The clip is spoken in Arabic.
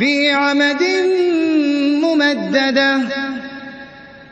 في عمد ممددة.